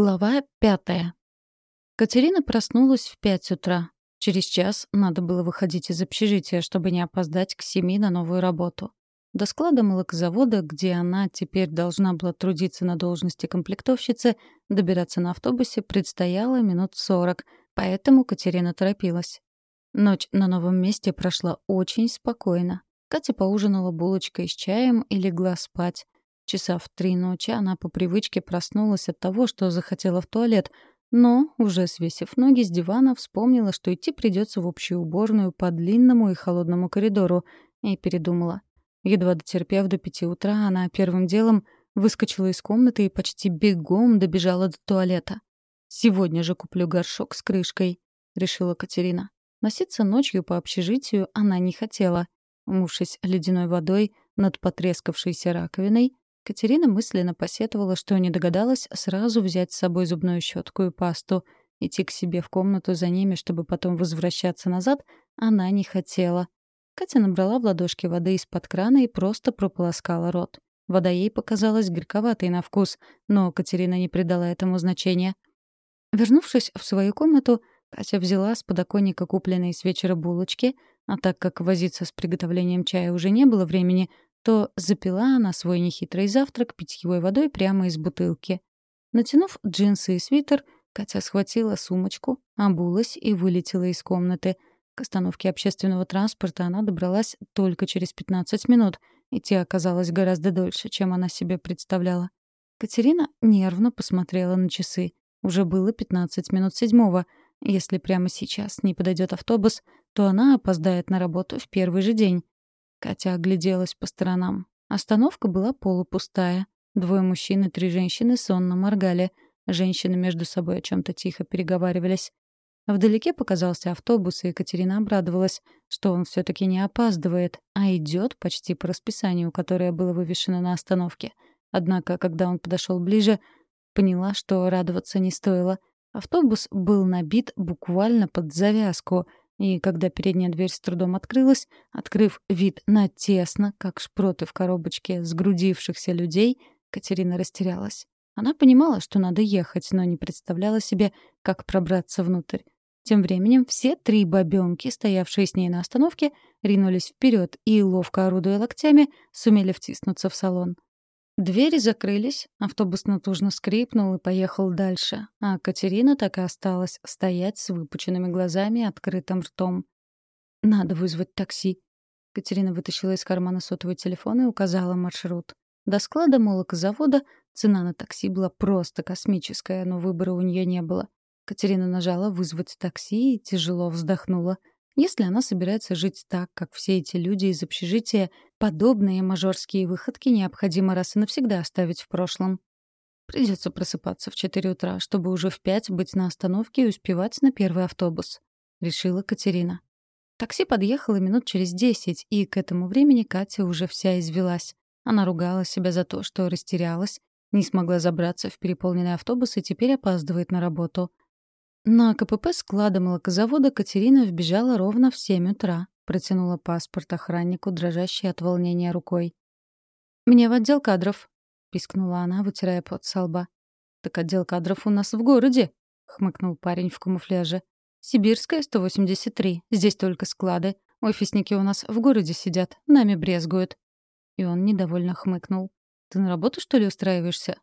Глава пятая. Катерина проснулась в пять утра. Через час надо было выходить из общежития, чтобы не опоздать к семи на новую работу. До склада молокозавода, где она теперь должна была трудиться на должности комплектовщицы, добираться на автобусе предстояло минут сорок, поэтому Катерина торопилась. Ночь на новом месте прошла очень спокойно. Катя поужинала булочкой с чаем и легла спать. Часа в три ночи она по привычке проснулась от того, что захотела в туалет, но, уже свесив ноги с дивана, вспомнила, что идти придется в общую уборную по длинному и холодному коридору, и передумала. Едва дотерпев до пяти утра, она первым делом выскочила из комнаты и почти бегом добежала до туалета. «Сегодня же куплю горшок с крышкой», — решила Катерина. Носиться ночью по общежитию она не хотела. Умывшись ледяной водой над потрескавшейся раковиной, Катерина мысленно посетовала, что не догадалась сразу взять с собой зубную щетку и пасту. Идти к себе в комнату за ними, чтобы потом возвращаться назад, она не хотела. Катя набрала в ладошки воды из-под крана и просто прополоскала рот. Вода ей показалась горьковатой на вкус, но Катерина не придала этому значения. Вернувшись в свою комнату, Катя взяла с подоконника купленные с вечера булочки, а так как возиться с приготовлением чая уже не было времени, то запила она свой нехитрый завтрак питьевой водой прямо из бутылки. Натянув джинсы и свитер, Катя схватила сумочку, обулась и вылетела из комнаты. К остановке общественного транспорта она добралась только через 15 минут. Идти оказалось гораздо дольше, чем она себе представляла. Катерина нервно посмотрела на часы. Уже было 15 минут седьмого. Если прямо сейчас не подойдет автобус, то она опоздает на работу в первый же день. Катя огляделась по сторонам. Остановка была полупустая. Двое мужчин и три женщины сонно моргали. Женщины между собой о чем-то тихо переговаривались. Вдалеке показался автобус, и Екатерина обрадовалась, что он все таки не опаздывает, а идет почти по расписанию, которое было вывешено на остановке. Однако, когда он подошел ближе, поняла, что радоваться не стоило. Автобус был набит буквально под завязку — и когда передняя дверь с трудом открылась, открыв вид на тесно, как шпроты в коробочке сгрудившихся людей, Катерина растерялась. Она понимала, что надо ехать, но не представляла себе, как пробраться внутрь. Тем временем все три бабёнки, стоявшие с ней на остановке, ринулись вперед и, ловко орудуя локтями, сумели втиснуться в салон. Двери закрылись, автобус натужно скрипнул и поехал дальше, а Катерина так и осталась стоять с выпученными глазами и открытым ртом. «Надо вызвать такси». Катерина вытащила из кармана сотовый телефон и указала маршрут. До склада молокозавода цена на такси была просто космическая, но выбора у нее не было. Катерина нажала «вызвать такси» и тяжело вздохнула — если она собирается жить так, как все эти люди из общежития, подобные мажорские выходки необходимо раз и навсегда оставить в прошлом. Придется просыпаться в 4 утра, чтобы уже в 5 быть на остановке и успевать на первый автобус, решила Катерина. Такси подъехало минут через 10, и к этому времени Катя уже вся извелась. Она ругала себя за то, что растерялась, не смогла забраться в переполненный автобус и теперь опаздывает на работу. На КПП склада молокозавода Катерина вбежала ровно в семь утра. Протянула паспорт охраннику, дрожащей от волнения рукой. «Мне в отдел кадров», — пискнула она, вытирая пот со лба. «Так отдел кадров у нас в городе», — хмыкнул парень в камуфляже. «Сибирская, 183. Здесь только склады. Офисники у нас в городе сидят, нами брезгуют». И он недовольно хмыкнул. «Ты на работу, что ли, устраиваешься?»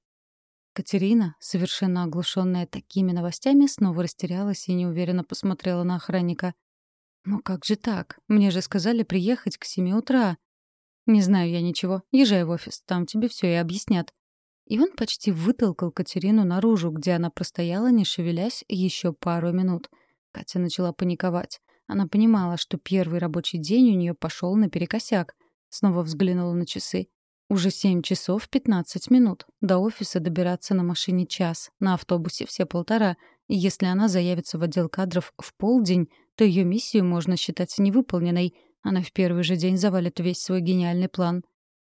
Катерина, совершенно оглушенная такими новостями, снова растерялась и неуверенно посмотрела на охранника. «Ну как же так? Мне же сказали приехать к семи утра». «Не знаю я ничего. Езжай в офис, там тебе все и объяснят». И он почти вытолкал Катерину наружу, где она простояла, не шевелясь, еще пару минут. Катя начала паниковать. Она понимала, что первый рабочий день у нее пошел наперекосяк. Снова взглянула на часы. Уже семь часов пятнадцать минут. До офиса добираться на машине час, на автобусе все полтора. И если она заявится в отдел кадров в полдень, то ее миссию можно считать невыполненной. Она в первый же день завалит весь свой гениальный план.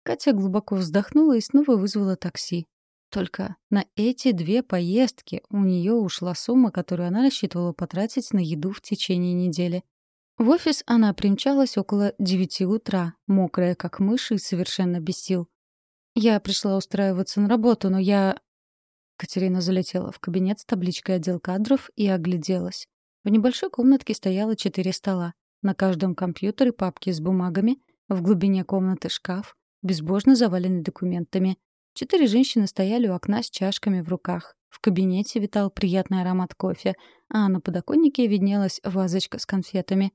Катя глубоко вздохнула и снова вызвала такси. Только на эти две поездки у нее ушла сумма, которую она рассчитывала потратить на еду в течение недели. В офис она примчалась около девяти утра, мокрая как мышь и совершенно без сил. «Я пришла устраиваться на работу, но я...» Катерина залетела в кабинет с табличкой «Отдел кадров» и огляделась. В небольшой комнатке стояло четыре стола. На каждом компьютере папки с бумагами, в глубине комнаты шкаф, безбожно заваленный документами. Четыре женщины стояли у окна с чашками в руках. В кабинете витал приятный аромат кофе, а на подоконнике виднелась вазочка с конфетами.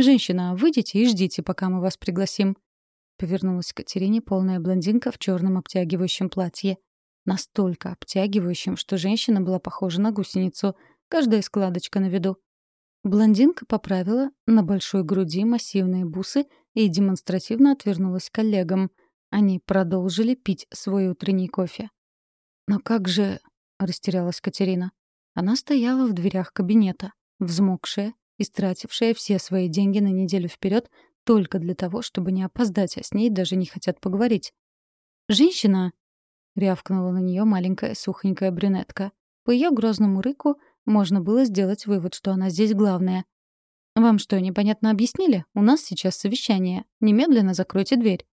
«Женщина, выйдите и ждите, пока мы вас пригласим», — повернулась к Катерине полная блондинка в черном обтягивающем платье. Настолько обтягивающим, что женщина была похожа на гусеницу, каждая складочка на виду. Блондинка поправила на большой груди массивные бусы и демонстративно отвернулась к коллегам. Они продолжили пить свой утренний кофе. «Но как же...» — растерялась Катерина. Она стояла в дверях кабинета, взмокшая, истратившая все свои деньги на неделю вперед только для того, чтобы не опоздать, а с ней даже не хотят поговорить. «Женщина!» — рявкнула на нее маленькая сухонькая брюнетка. По ее грозному рыку можно было сделать вывод, что она здесь главная. «Вам что, непонятно объяснили? У нас сейчас совещание. Немедленно закройте дверь».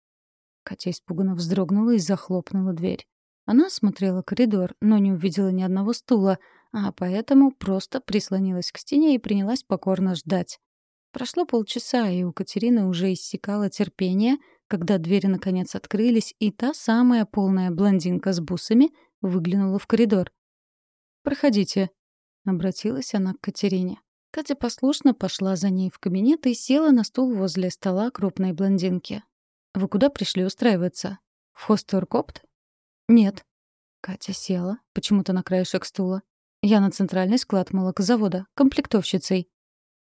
Катя испуганно вздрогнула и захлопнула дверь. Она осмотрела коридор, но не увидела ни одного стула, а поэтому просто прислонилась к стене и принялась покорно ждать. Прошло полчаса, и у Катерины уже иссякало терпение, когда двери наконец открылись, и та самая полная блондинка с бусами выглянула в коридор. «Проходите», — обратилась она к Катерине. Катя послушно пошла за ней в кабинет и села на стул возле стола крупной блондинки. «Вы куда пришли устраиваться? В Хосторкопт?» «Нет». Катя села, почему-то на краешек стула. «Я на центральный склад молокозавода, комплектовщицей».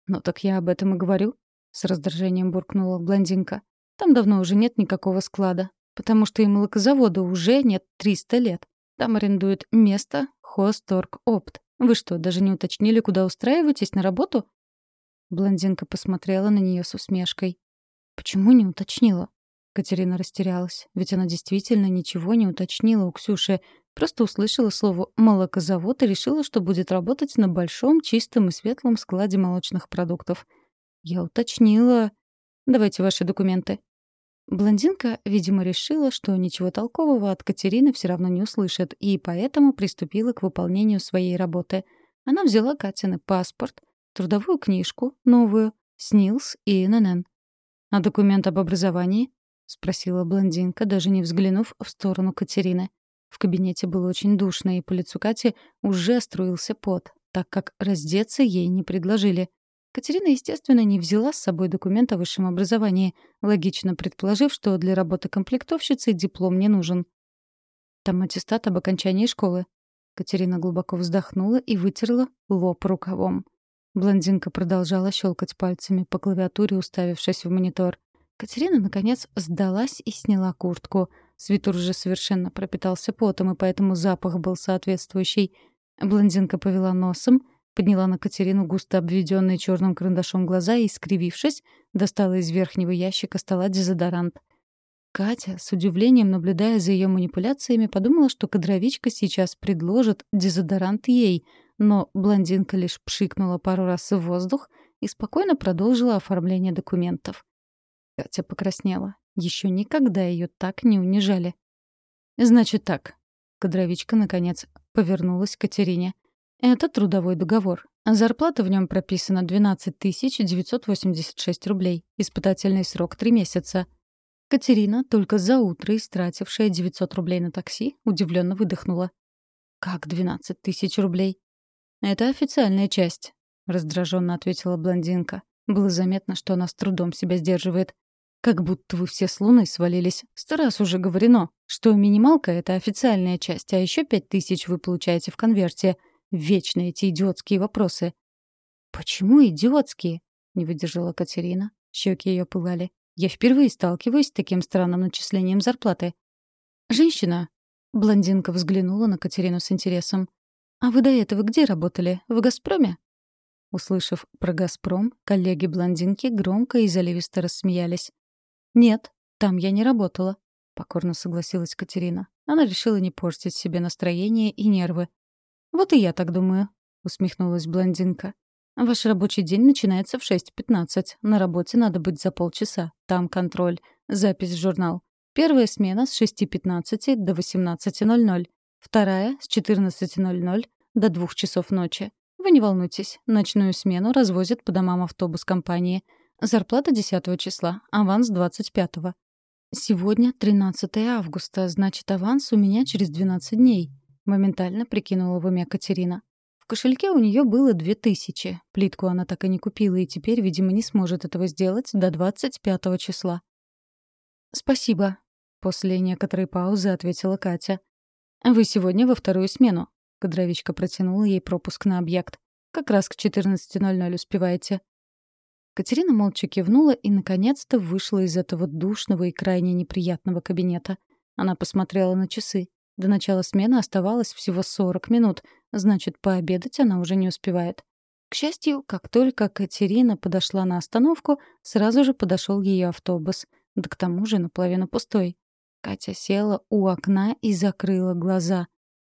«Ну так я об этом и говорю», — с раздражением буркнула блондинка. «Там давно уже нет никакого склада, потому что и молокозавода уже нет 300 лет. Там арендуют место Хосторг-Опт. Вы что, даже не уточнили, куда устраиваетесь на работу?» Блондинка посмотрела на нее с усмешкой. «Почему не уточнила?» Катерина растерялась, ведь она действительно ничего не уточнила у Ксюши, просто услышала слово «молокозавод» и решила, что будет работать на большом, чистом и светлом складе молочных продуктов. «Я уточнила...» «Давайте ваши документы». Блондинка, видимо, решила, что ничего толкового от Катерины все равно не услышит, и поэтому приступила к выполнению своей работы. Она взяла Катины паспорт, трудовую книжку, новую, СНИЛС и ННН. «А документ об образовании?» — спросила блондинка, даже не взглянув в сторону Катерины. В кабинете было очень душно, и по лицу Кати уже струился пот, так как раздеться ей не предложили. Катерина, естественно, не взяла с собой документ о высшем образовании, логично предположив, что для работы комплектовщицы диплом не нужен. «Там аттестат об окончании школы». Катерина глубоко вздохнула и вытерла лоб рукавом. Блондинка продолжала щелкать пальцами по клавиатуре, уставившись в монитор. Катерина, наконец, сдалась и сняла куртку. Свитер уже совершенно пропитался потом, и поэтому запах был соответствующий. Блондинка повела носом, подняла на Катерину густо обведенные черным карандашом глаза и, скривившись, достала из верхнего ящика стола дезодорант. Катя, с удивлением наблюдая за ее манипуляциями, подумала, что кадровичка сейчас предложит дезодорант ей, но блондинка лишь пшикнула пару раз в воздух и спокойно продолжила оформление документов. Катя покраснела. Еще никогда ее так не унижали. «Значит так». Кадровичка, наконец, повернулась к Катерине. «Это трудовой договор. Зарплата в нем прописана 12 986 рублей. Испытательный срок — 3 месяца». Катерина, только за утро истратившая 900 рублей на такси, удивленно выдохнула. «Как 12 тысяч рублей?» «Это официальная часть», — раздраженно ответила блондинка. Было заметно, что она с трудом себя сдерживает. Как будто вы все с Луны свалились. Сто раз уже говорено, что минималка — это официальная часть, а еще пять тысяч вы получаете в конверте. Вечно эти идиотские вопросы. «Почему идиотские?» — не выдержала Катерина. Щеки ее пылали. «Я впервые сталкиваюсь с таким странным начислением зарплаты». «Женщина!» — блондинка взглянула на Катерину с интересом. «А вы до этого где работали? В «Газпроме»?» Услышав про «Газпром», коллеги блондинки громко и заливисто рассмеялись. «Нет, там я не работала», — покорно согласилась Катерина. Она решила не портить себе настроение и нервы. «Вот и я так думаю», — усмехнулась блондинка. «Ваш рабочий день начинается в 6.15. На работе надо быть за полчаса. Там контроль. Запись в журнал. Первая смена с 6.15 до 18.00. Вторая — с 14.00 до 2 часов ночи. Вы не волнуйтесь, ночную смену развозят по домам автобус компании. Зарплата 10 числа, аванс 25. Сегодня 13 августа, значит, аванс у меня через 12 дней. Моментально прикинула в уме Катерина. В кошельке у нее было две тысячи. Плитку она так и не купила и теперь, видимо, не сможет этого сделать до 25 числа. «Спасибо», — после некоторой паузы ответила Катя. «Вы сегодня во вторую смену». Кадровичка протянула ей пропуск на объект. «Как раз к 14.00 успеваете». Катерина молча кивнула и, наконец-то, вышла из этого душного и крайне неприятного кабинета. Она посмотрела на часы. До начала смены оставалось всего 40 минут, значит, пообедать она уже не успевает. К счастью, как только Катерина подошла на остановку, сразу же подошел ее автобус. Да к тому же наполовину пустой. Катя села у окна и закрыла глаза.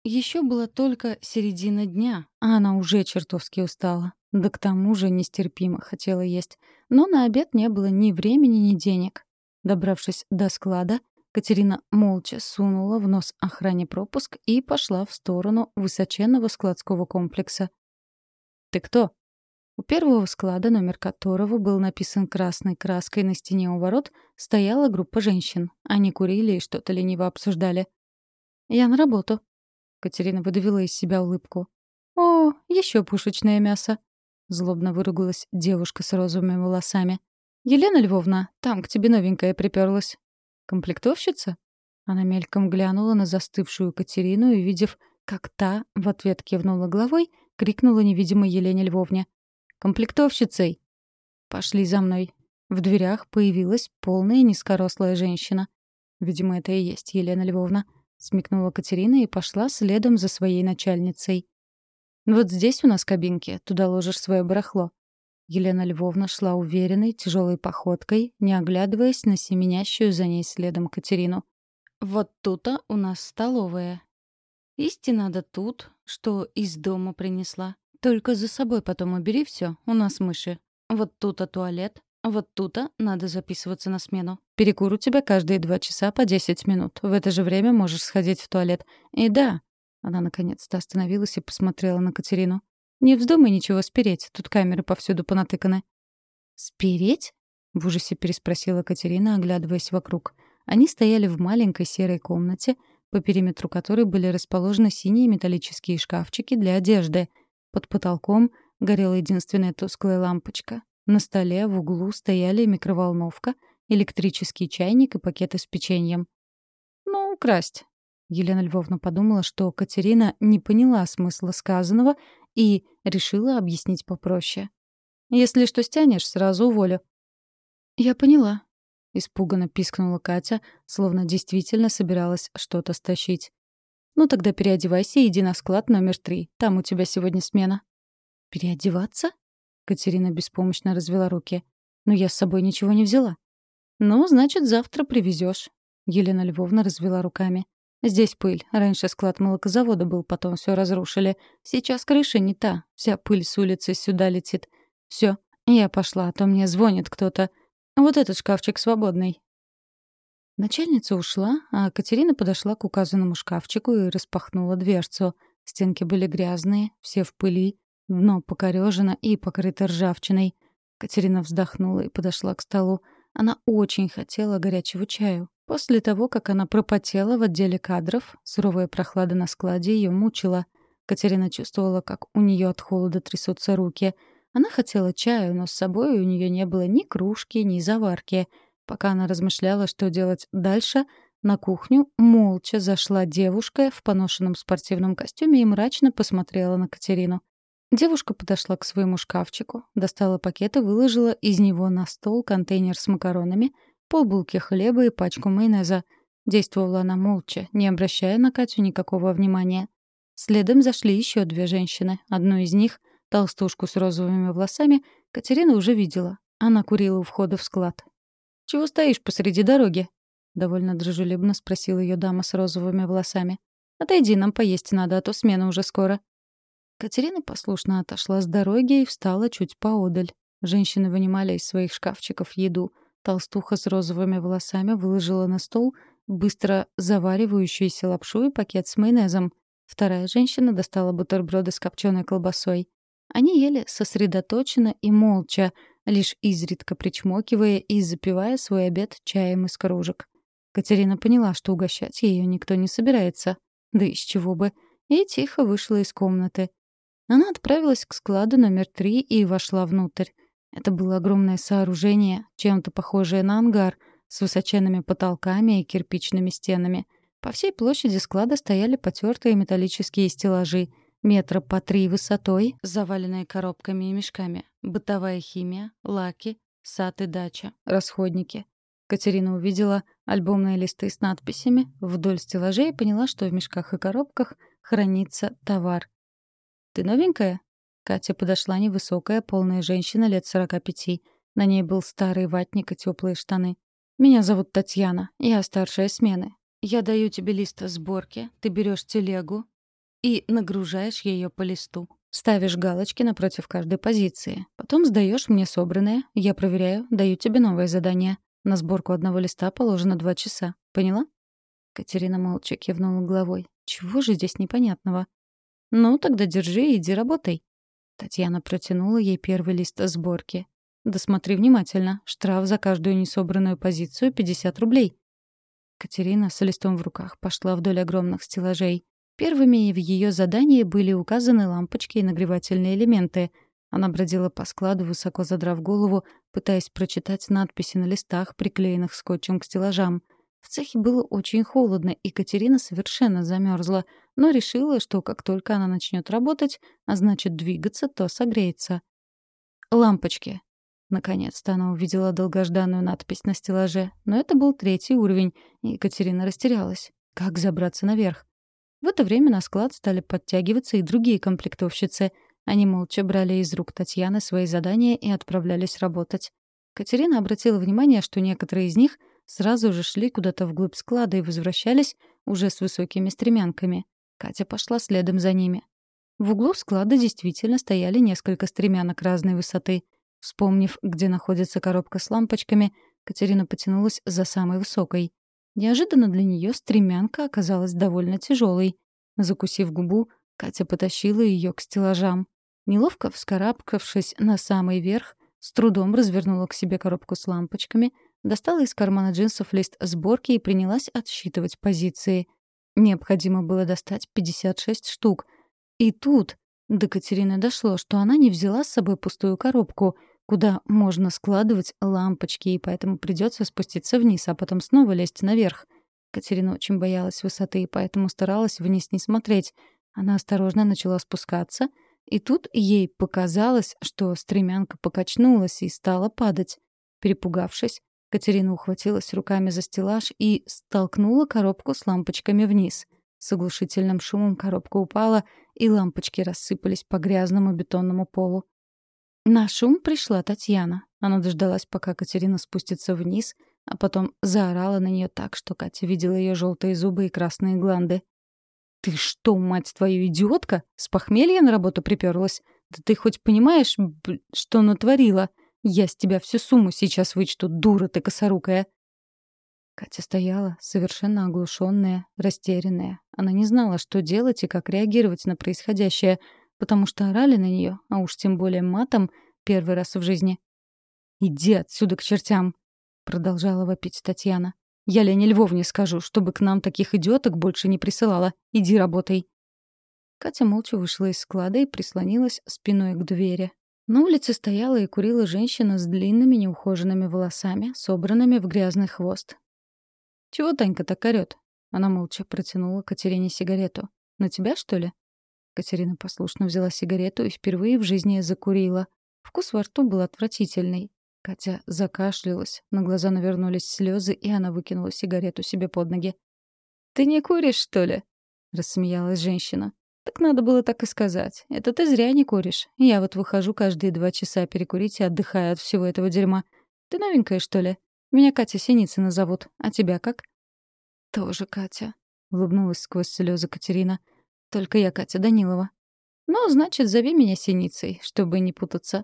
Еще было только середина дня, а она уже чертовски устала. Да к тому же нестерпимо хотела есть. Но на обед не было ни времени, ни денег. Добравшись до склада, Катерина молча сунула в нос охране пропуск и пошла в сторону высоченного складского комплекса. «Ты кто?» У первого склада, номер которого был написан красной краской на стене у ворот, стояла группа женщин. Они курили и что-то лениво обсуждали. «Я на работу». Катерина выдавила из себя улыбку. «О, еще пушечное мясо!» Злобно выругалась девушка с розовыми волосами. «Елена Львовна, там к тебе новенькая приперлась. «Комплектовщица?» Она мельком глянула на застывшую Катерину и, увидев, как та в ответ кивнула головой, крикнула невидимой Елене Львовне. «Комплектовщицей!» «Пошли за мной». В дверях появилась полная низкорослая женщина. «Видимо, это и есть Елена Львовна», — смекнула Катерина и пошла следом за своей начальницей. «Вот здесь у нас кабинки, туда ложишь свое барахло. Елена Львовна шла уверенной, тяжелой походкой, не оглядываясь на семенящую за ней следом Катерину. «Вот тут-то у нас столовая. Исти надо тут, что из дома принесла. Только за собой потом убери все, у нас мыши. Вот тут-то туалет, вот тут-то надо записываться на смену. Перекур у тебя каждые два часа по десять минут. В это же время можешь сходить в туалет. И да...» Она наконец-то остановилась и посмотрела на Катерину. «Не вздумай ничего спереть, тут камеры повсюду понатыканы». «Спереть?» — в ужасе переспросила Катерина, оглядываясь вокруг. Они стояли в маленькой серой комнате, по периметру которой были расположены синие металлические шкафчики для одежды. Под потолком горела единственная тусклая лампочка. На столе в углу стояли микроволновка, электрический чайник и пакеты с печеньем. «Ну, украсть». Елена Львовна подумала, что Катерина не поняла смысла сказанного и решила объяснить попроще. «Если что стянешь, сразу уволю». «Я поняла», — испуганно пискнула Катя, словно действительно собиралась что-то стащить. «Ну тогда переодевайся и иди на склад номер три. Там у тебя сегодня смена». «Переодеваться?» Катерина беспомощно развела руки. «Но я с собой ничего не взяла». «Ну, значит, завтра привезешь. Елена Львовна развела руками. Здесь пыль. Раньше склад молокозавода был, потом все разрушили. Сейчас крыша не та. Вся пыль с улицы сюда летит. Все, я пошла, а то мне звонит кто-то. Вот этот шкафчик свободный. Начальница ушла, а Катерина подошла к указанному шкафчику и распахнула дверцу. Стенки были грязные, все в пыли, дно покорежено и покрыто ржавчиной. Катерина вздохнула и подошла к столу. Она очень хотела горячего чаю. После того, как она пропотела в отделе кадров, суровая прохлада на складе ее мучила. Катерина чувствовала, как у нее от холода трясутся руки. Она хотела чаю, но с собой у нее не было ни кружки, ни заварки. Пока она размышляла, что делать дальше, на кухню молча зашла девушка в поношенном спортивном костюме и мрачно посмотрела на Катерину. Девушка подошла к своему шкафчику, достала пакет и выложила из него на стол контейнер с макаронами — полбулки хлеба и пачку майонеза. Действовала она молча, не обращая на Катю никакого внимания. Следом зашли еще две женщины. Одну из них, толстушку с розовыми волосами, Катерина уже видела. Она курила у входа в склад. «Чего стоишь посреди дороги?» — довольно дружелюбно спросила ее дама с розовыми волосами. «Отойди, нам поесть надо, а то смена уже скоро». Катерина послушно отошла с дороги и встала чуть поодаль. Женщины вынимали из своих шкафчиков еду — Толстуха с розовыми волосами выложила на стол быстро заваривающуюся лапшу и пакет с майонезом. Вторая женщина достала бутерброды с копченой колбасой. Они ели сосредоточенно и молча, лишь изредка причмокивая и запивая свой обед чаем из кружек. Катерина поняла, что угощать ее никто не собирается. Да из чего бы. И тихо вышла из комнаты. Она отправилась к складу номер три и вошла внутрь. Это было огромное сооружение, чем-то похожее на ангар, с высоченными потолками и кирпичными стенами. По всей площади склада стояли потертые металлические стеллажи, метра по три высотой, заваленные коробками и мешками, бытовая химия, лаки, сад и дача, расходники. Катерина увидела альбомные листы с надписями вдоль стеллажей и поняла, что в мешках и коробках хранится товар. «Ты новенькая?» Катя подошла невысокая, полная женщина лет сорока пяти. На ней был старый ватник и теплые штаны. «Меня зовут Татьяна. Я старшая смены. Я даю тебе лист сборки, ты берешь телегу и нагружаешь ее по листу. Ставишь галочки напротив каждой позиции. Потом сдаешь мне собранное, я проверяю, даю тебе новое задание. На сборку одного листа положено два часа. Поняла?» Катерина молча кивнула головой. «Чего же здесь непонятного?» «Ну, тогда держи и иди работай». Татьяна протянула ей первый лист сборки. «Да смотри внимательно. Штраф за каждую несобранную позицию — 50 рублей». Катерина с листом в руках пошла вдоль огромных стеллажей. Первыми в ее задании были указаны лампочки и нагревательные элементы. Она бродила по складу, высоко задрав голову, пытаясь прочитать надписи на листах, приклеенных скотчем к стеллажам — в цехе было очень холодно, и Катерина совершенно замерзла, но решила, что как только она начнет работать, а значит двигаться, то согреется. «Лампочки». Наконец-то она увидела долгожданную надпись на стеллаже, но это был третий уровень, и Екатерина растерялась. Как забраться наверх? В это время на склад стали подтягиваться и другие комплектовщицы. Они молча брали из рук Татьяны свои задания и отправлялись работать. Катерина обратила внимание, что некоторые из них сразу же шли куда-то вглубь склада и возвращались уже с высокими стремянками. Катя пошла следом за ними. В углу склада действительно стояли несколько стремянок разной высоты. Вспомнив, где находится коробка с лампочками, Катерина потянулась за самой высокой. Неожиданно для нее стремянка оказалась довольно тяжелой. Закусив губу, Катя потащила ее к стеллажам. Неловко вскарабкавшись на самый верх, с трудом развернула к себе коробку с лампочками — достала из кармана джинсов лист сборки и принялась отсчитывать позиции. Необходимо было достать 56 штук. И тут до Катерины дошло, что она не взяла с собой пустую коробку, куда можно складывать лампочки, и поэтому придется спуститься вниз, а потом снова лезть наверх. Катерина очень боялась высоты, и поэтому старалась вниз не смотреть. Она осторожно начала спускаться, и тут ей показалось, что стремянка покачнулась и стала падать. Перепугавшись, Катерина ухватилась руками за стеллаж и столкнула коробку с лампочками вниз. С оглушительным шумом коробка упала, и лампочки рассыпались по грязному бетонному полу. На шум пришла Татьяна. Она дождалась, пока Катерина спустится вниз, а потом заорала на нее так, что Катя видела ее желтые зубы и красные гланды. «Ты что, мать твою, идиотка? С похмелья на работу приперлась? Да ты хоть понимаешь, что натворила?» Я с тебя всю сумму сейчас вычту, дура ты косорукая!» Катя стояла, совершенно оглушенная, растерянная. Она не знала, что делать и как реагировать на происходящее, потому что орали на нее, а уж тем более матом, первый раз в жизни. «Иди отсюда к чертям!» — продолжала вопить Татьяна. «Я Лене Львовне скажу, чтобы к нам таких идиоток больше не присылала. Иди работай!» Катя молча вышла из склада и прислонилась спиной к двери, на улице стояла и курила женщина с длинными неухоженными волосами, собранными в грязный хвост. «Чего Танька так орёт?» Она молча протянула Катерине сигарету. «На тебя, что ли?» Катерина послушно взяла сигарету и впервые в жизни закурила. Вкус во рту был отвратительный. Катя закашлялась, на глаза навернулись слезы, и она выкинула сигарету себе под ноги. «Ты не куришь, что ли?» — рассмеялась женщина. Так надо было так и сказать. Это ты зря не куришь. Я вот выхожу каждые два часа перекурить и отдыхаю от всего этого дерьма. Ты новенькая, что ли? Меня Катя Синицына зовут. А тебя как? Тоже Катя. Улыбнулась сквозь слезы Катерина. Только я Катя Данилова. Ну, значит, зови меня Синицей, чтобы не путаться.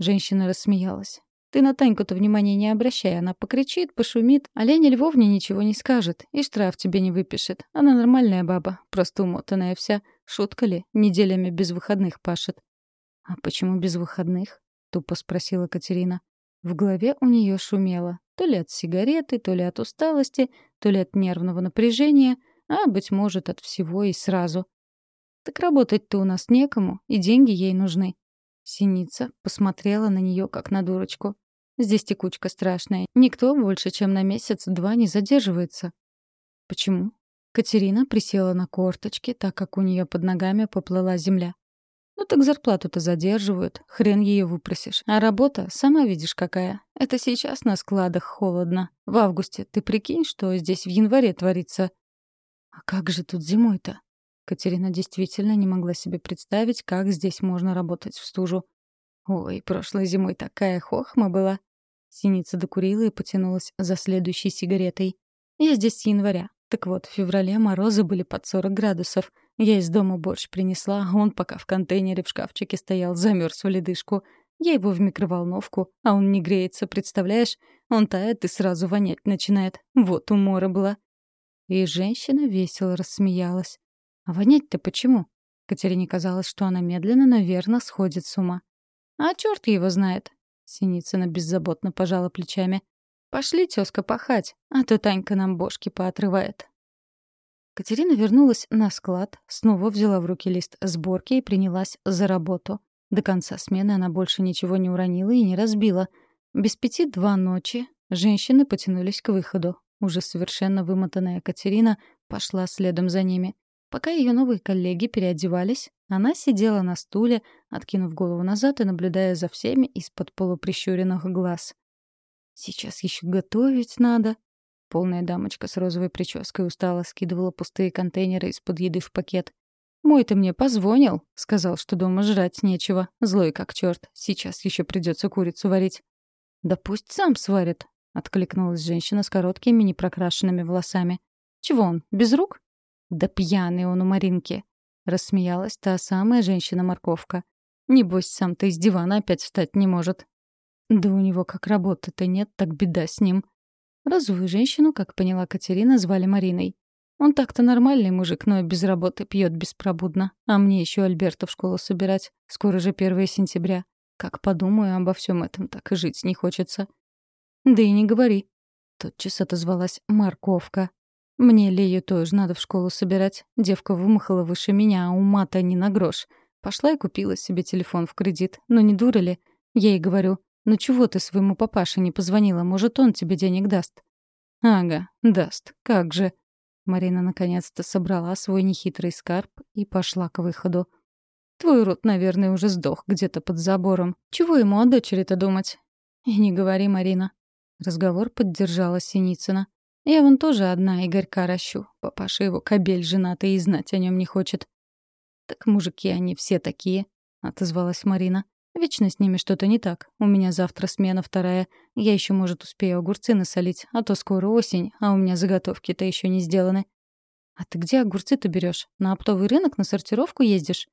Женщина рассмеялась. Ты на Таньку-то внимания не обращай. Она покричит, пошумит, а Лене Львовне ничего не скажет. И штраф тебе не выпишет. Она нормальная баба, просто умотанная вся. Шутка ли, неделями без выходных пашет. «А почему без выходных?» — тупо спросила Катерина. В голове у нее шумело. То ли от сигареты, то ли от усталости, то ли от нервного напряжения, а, быть может, от всего и сразу. «Так работать-то у нас некому, и деньги ей нужны». Синица посмотрела на нее как на дурочку. «Здесь текучка страшная. Никто больше, чем на месяц-два не задерживается». «Почему?» Катерина присела на корточки, так как у нее под ногами поплыла земля. Ну так зарплату-то задерживают, хрен ее выпросишь. А работа, сама видишь какая. Это сейчас на складах холодно. В августе ты прикинь, что здесь в январе творится. А как же тут зимой-то? Катерина действительно не могла себе представить, как здесь можно работать в стужу. Ой, прошлой зимой такая хохма была. Синица докурила и потянулась за следующей сигаретой. Я здесь с января. Так вот, в феврале морозы были под 40 градусов — я из дома борщ принесла, а он пока в контейнере в шкафчике стоял, замерз в ледышку. Я его в микроволновку, а он не греется, представляешь? Он тает и сразу вонять начинает. Вот умора была. И женщина весело рассмеялась. А вонять-то почему? Катерине казалось, что она медленно, но верно сходит с ума. А черт его знает. Синицына беззаботно пожала плечами. «Пошли, тёзка, пахать, а то Танька нам бошки поотрывает». Катерина вернулась на склад, снова взяла в руки лист сборки и принялась за работу. До конца смены она больше ничего не уронила и не разбила. Без пяти два ночи женщины потянулись к выходу. Уже совершенно вымотанная Катерина пошла следом за ними. Пока ее новые коллеги переодевались, она сидела на стуле, откинув голову назад и наблюдая за всеми из-под полуприщуренных глаз. «Сейчас еще готовить надо», Полная дамочка с розовой прической устала, скидывала пустые контейнеры из-под еды в пакет. «Мой ты мне позвонил», — сказал, что дома жрать нечего. Злой как черт. Сейчас еще придется курицу варить. «Да пусть сам сварит», — откликнулась женщина с короткими непрокрашенными волосами. «Чего он, без рук?» «Да пьяный он у Маринки», — рассмеялась та самая женщина-морковка. «Небось, сам-то из дивана опять встать не может». «Да у него как работы-то нет, так беда с ним», Розовую женщину, как поняла Катерина, звали Мариной. Он так-то нормальный мужик, но без работы пьет беспробудно. А мне еще Альберта в школу собирать. Скоро же 1 сентября. Как подумаю обо всем этом, так и жить не хочется. Да и не говори. Тотчас отозвалась морковка. Мне Лею тоже надо в школу собирать. Девка вымахала выше меня, а ума-то не на грош. Пошла и купила себе телефон в кредит. Но не дура ли? Я ей говорю, «Ну чего ты своему папаше не позвонила? Может, он тебе денег даст?» «Ага, даст. Как же». Марина наконец-то собрала свой нехитрый скарб и пошла к выходу. «Твой рот, наверное, уже сдох где-то под забором. Чего ему о дочери-то думать?» «И не говори, Марина». Разговор поддержала Синицына. «Я вон тоже одна Игорька ращу. Папаша его кобель женатый и знать о нем не хочет». «Так мужики они все такие», — отозвалась Марина. Вечно с ними что-то не так. У меня завтра смена вторая. Я еще, может, успею огурцы насолить, а то скоро осень, а у меня заготовки-то еще не сделаны. А ты где огурцы-то берешь? На оптовый рынок на сортировку ездишь?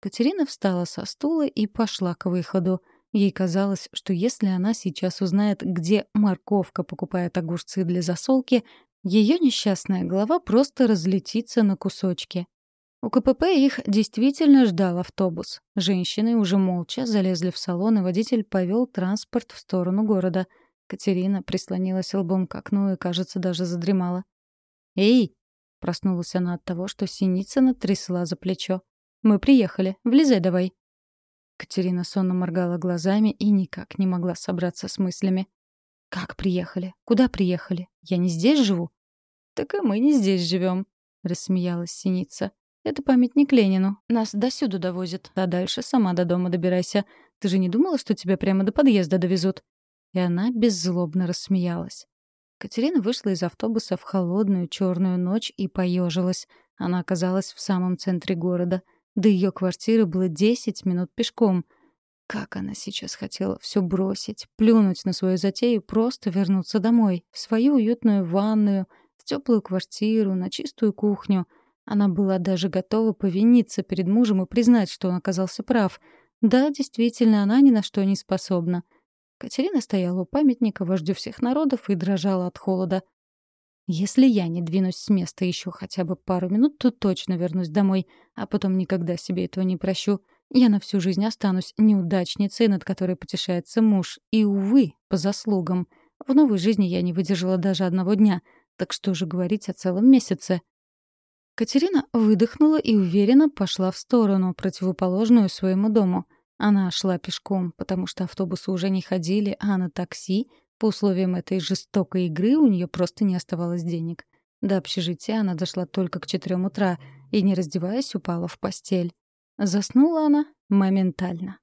Катерина встала со стула и пошла к выходу. Ей казалось, что если она сейчас узнает, где морковка покупает огурцы для засолки, ее несчастная голова просто разлетится на кусочки. У КПП их действительно ждал автобус. Женщины уже молча залезли в салон, и водитель повел транспорт в сторону города. Катерина прислонилась лбом к окну и, кажется, даже задремала. «Эй!» — проснулась она от того, что Синицына трясла за плечо. «Мы приехали. Влезай давай». Катерина сонно моргала глазами и никак не могла собраться с мыслями. «Как приехали? Куда приехали? Я не здесь живу?» «Так и мы не здесь живем», — рассмеялась Синица. Это памятник Ленину. Нас досюда довозят. А дальше сама до дома добирайся. Ты же не думала, что тебя прямо до подъезда довезут?» И она беззлобно рассмеялась. Катерина вышла из автобуса в холодную черную ночь и поежилась. Она оказалась в самом центре города. До ее квартиры было десять минут пешком. Как она сейчас хотела все бросить, плюнуть на свою затею, просто вернуться домой, в свою уютную ванную, в теплую квартиру, на чистую кухню — она была даже готова повиниться перед мужем и признать, что он оказался прав. Да, действительно, она ни на что не способна. Катерина стояла у памятника вождю всех народов и дрожала от холода. «Если я не двинусь с места еще хотя бы пару минут, то точно вернусь домой, а потом никогда себе этого не прощу. Я на всю жизнь останусь неудачницей, над которой потешается муж. И, увы, по заслугам. В новой жизни я не выдержала даже одного дня. Так что же говорить о целом месяце?» Катерина выдохнула и уверенно пошла в сторону, противоположную своему дому. Она шла пешком, потому что автобусы уже не ходили, а на такси, по условиям этой жестокой игры, у нее просто не оставалось денег. До общежития она дошла только к четырем утра и, не раздеваясь, упала в постель. Заснула она моментально.